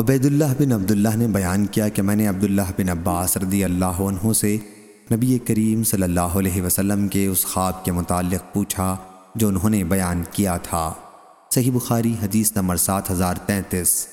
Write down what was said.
عبید اللہ بن عبداللہ نے بیان کیا کہ میں نے عبداللہ بن عباس رضی اللہ عنہ سے نبی کریم صلی اللہ علیہ وسلم کے اس خواب کے متعلق پوچھا جو انہوں نے بیان کیا تھا۔ صحیح بخاری حدیث نمبر سات ہزار تینتیس۔